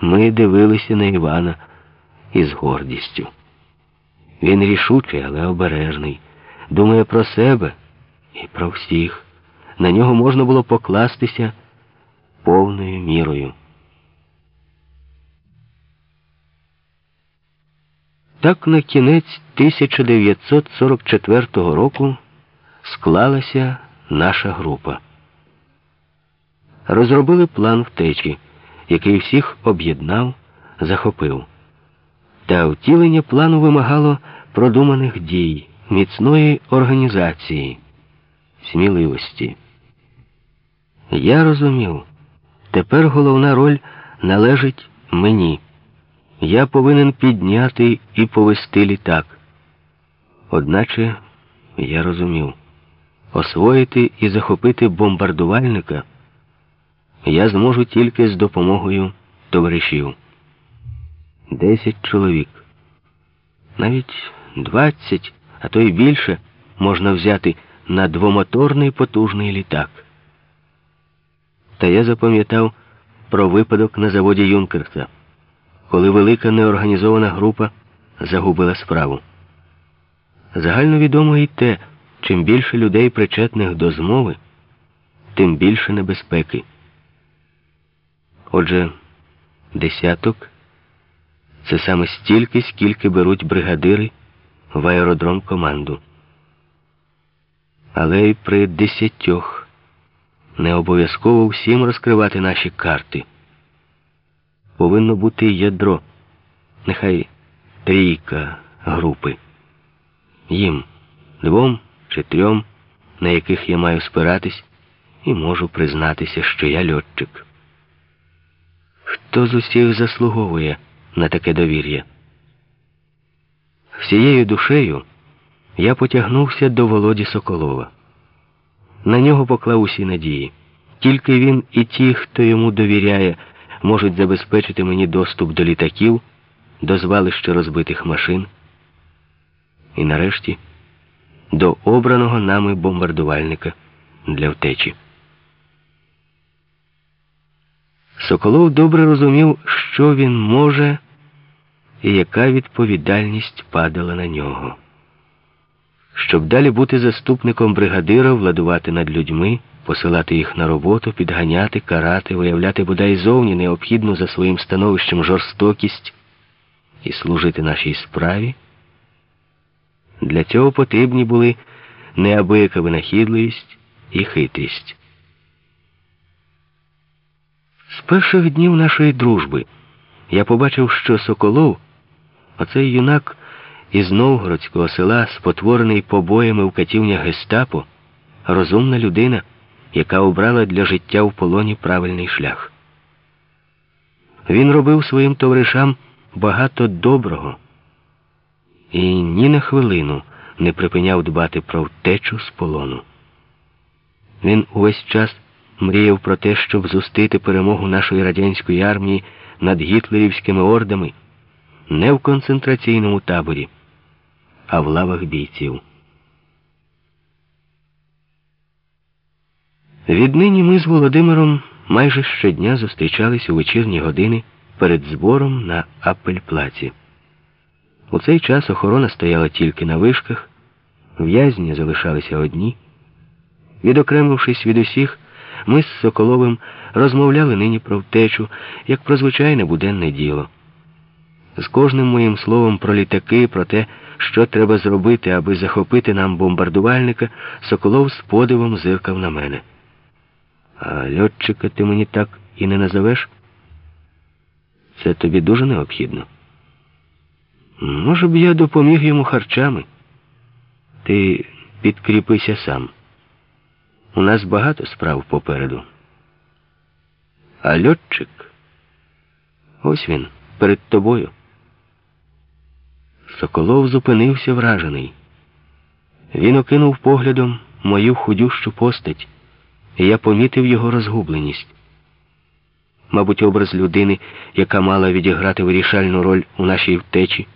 Ми дивилися на Івана із гордістю. Він рішучий, але обережний, думає про себе і про всіх. На нього можна було покластися повною мірою. Так на кінець 1944 року склалася наша група. Розробили план втечі, який всіх об'єднав, захопив. Та втілення плану вимагало продуманих дій, міцної організації, сміливості. Я розумів, тепер головна роль належить мені. Я повинен підняти і повести літак. Одначе я розумів, освоїти і захопити бомбардувальника я зможу тільки з допомогою товаришів. Десять чоловік. Навіть двадцять, а то й більше можна взяти на двомоторний потужний літак. Та я запам'ятав про випадок на заводі Юнкерса коли велика неорганізована група загубила справу. Загально відомо і те, чим більше людей причетних до змови, тим більше небезпеки. Отже, десяток це саме стільки, скільки беруть бригадири в аеродром команду. Але й при десятьох не обов'язково всім розкривати наші карти повинно бути ядро, нехай трійка групи. Їм двом чи трьом, на яких я маю спиратись, і можу признатися, що я льотчик. Хто з усіх заслуговує на таке довір'я? Всією душею я потягнувся до Володі Соколова. На нього поклав усі надії. Тільки він і ті, хто йому довіряє, можуть забезпечити мені доступ до літаків, до звалища розбитих машин і нарешті до обраного нами бомбардувальника для втечі. Соколов добре розумів, що він може і яка відповідальність падала на нього. Щоб далі бути заступником бригадира, владувати над людьми посилати їх на роботу, підганяти, карати, виявляти бодай зовні необхідну за своїм становищем жорстокість і служити нашій справі. Для цього потрібні були неабияка винахідливість і хитрість. З перших днів нашої дружби я побачив, що Соколов, оцей юнак із Новгородського села, спотворений побоями в катівнях гестапо, розумна людина яка обрала для життя в полоні правильний шлях. Він робив своїм товаришам багато доброго і ні на хвилину не припиняв дбати про втечу з полону. Він увесь час мріяв про те, щоб зустити перемогу нашої радянської армії над гітлерівськими ордами не в концентраційному таборі, а в лавах бійців. Віднині ми з Володимиром майже щодня зустрічались у вечірні години перед збором на Апельплаці. У цей час охорона стояла тільки на вишках, в'язні залишалися одні. Відокремившись від усіх, ми з Соколовим розмовляли нині про втечу, як про звичайне буденне діло. З кожним моїм словом про літаки, про те, що треба зробити, аби захопити нам бомбардувальника, Соколов з подивом зиркав на мене. А льотчика ти мені так і не назовеш? Це тобі дуже необхідно. Може б, я допоміг йому харчами. Ти підкріпися сам. У нас багато справ попереду. А льотчик, ось він, перед тобою. Соколов зупинився вражений. Він окинув поглядом мою худющу постать і я помітив його розгубленість. Мабуть, образ людини, яка мала відіграти вирішальну роль у нашій втечі,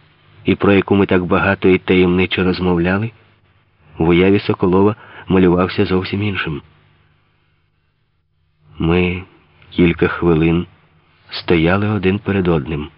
і про яку ми так багато і таємниче розмовляли, в уяві Соколова малювався зовсім іншим. Ми кілька хвилин стояли один перед одним.